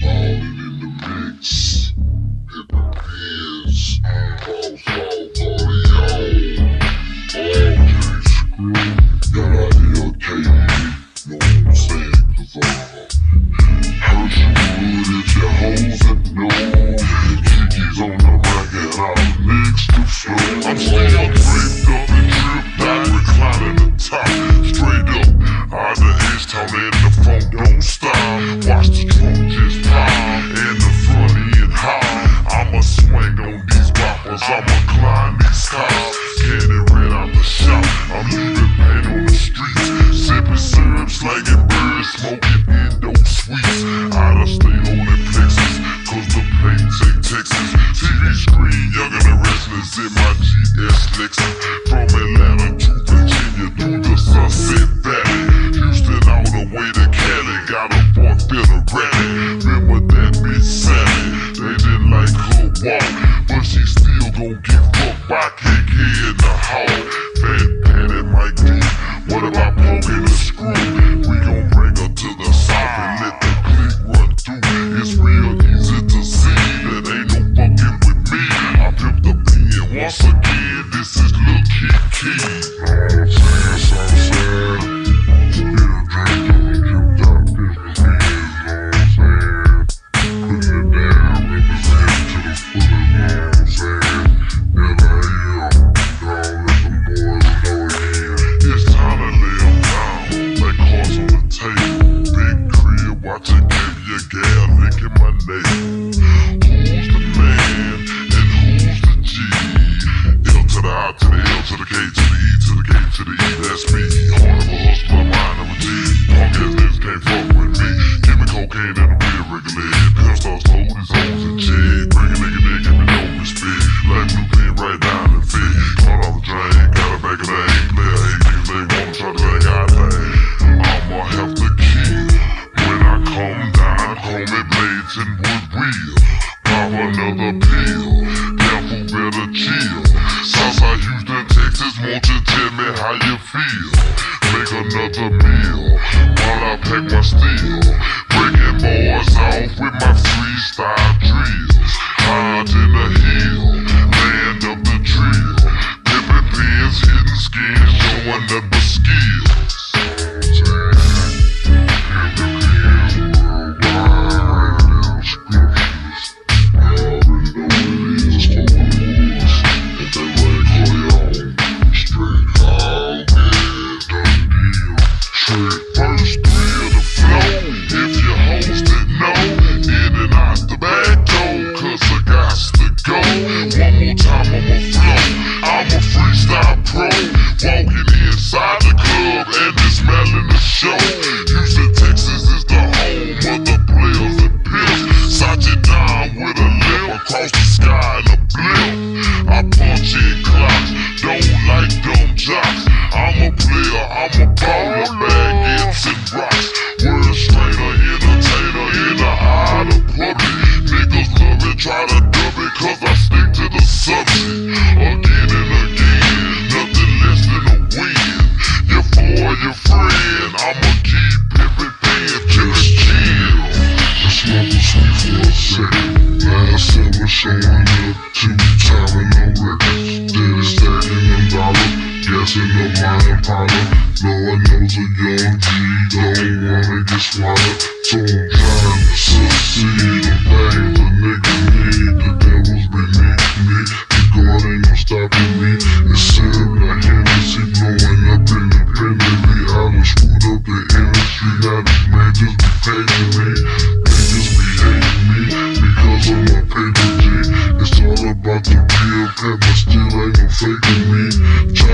Ballin' in the mix. Back. Won't you tell me how you feel? Make another meal while I pack my steel. Breaking boys off with my freestyle. Walking inside the club and it's smelling the show. Houston, Texas is the home of the players and pimps. Sachi Dime with a limb across the sky in a blimp. I punch in clocks, don't like dumb jocks. I'm a player, I'm a baller, bag, and rock. showing up to Tylenol records. Then it's stacking them dollar, gassing up my Impala. No one know's a young G, don't wanna get swallowed, so I'm trying to succeed. I'm banging real good, but still ain't no faking me.